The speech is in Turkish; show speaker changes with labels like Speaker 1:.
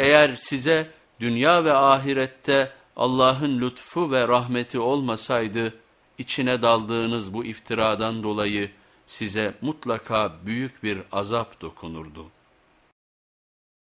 Speaker 1: Eğer size dünya ve ahirette Allah'ın lütfu ve rahmeti olmasaydı, içine daldığınız bu iftiradan dolayı size mutlaka büyük bir azap dokunurdu.''